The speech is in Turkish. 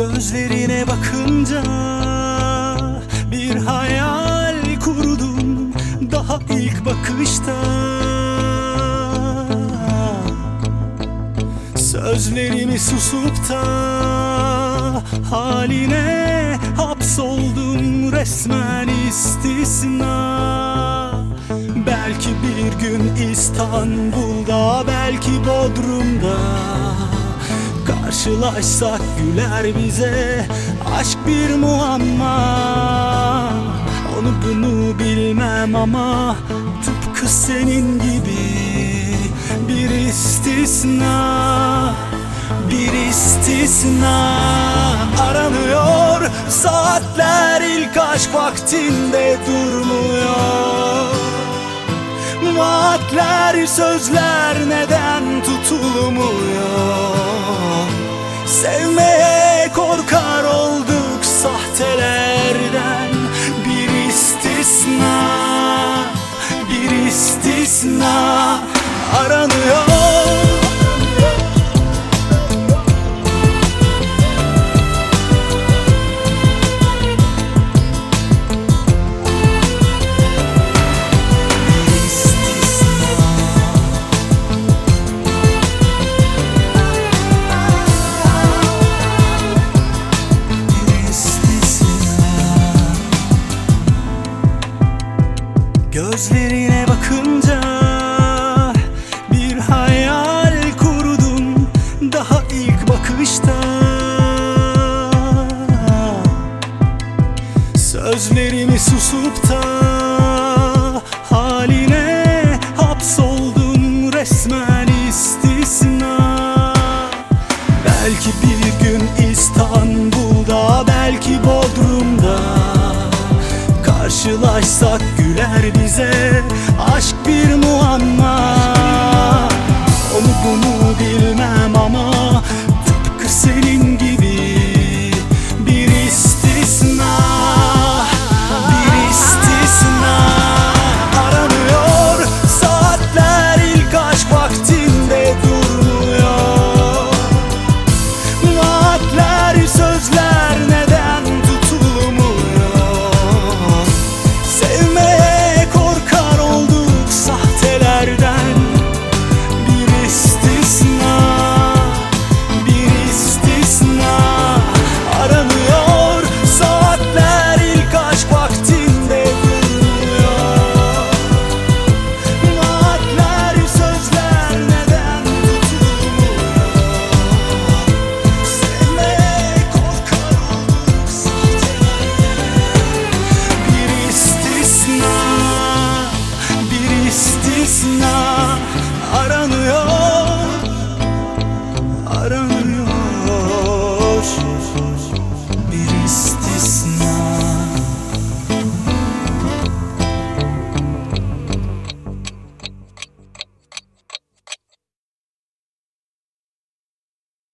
Gözlerine bakınca bir hayal kurdum daha ilk bakışta. Sözlerimi susup da haline hapsoldum resmen istisna. Belki bir gün İstanbul'da belki Bodrum'da Karşılaşsak güler bize. Aşk bir muamma. Onu bunu bilmem ama tıpkı senin gibi bir istisna Bir istisna aranıyor. Saatler ilk aşk vaktinde durmuyor. Vaatler sözler neden tutulmuyor Sevmeye korkar olduk sahtelerden. Bir istisna Bir istisna. Aranıyor Gözlerine bakınca bir hayal kurdum daha ilk bakışta. Sözlerimi susup da haline hapsoldum resmen istisna. Belki bir gün İstanbul'da karşılaşsak güler bize. Aşk bir muamma. Esna aranıyor Aranıyor.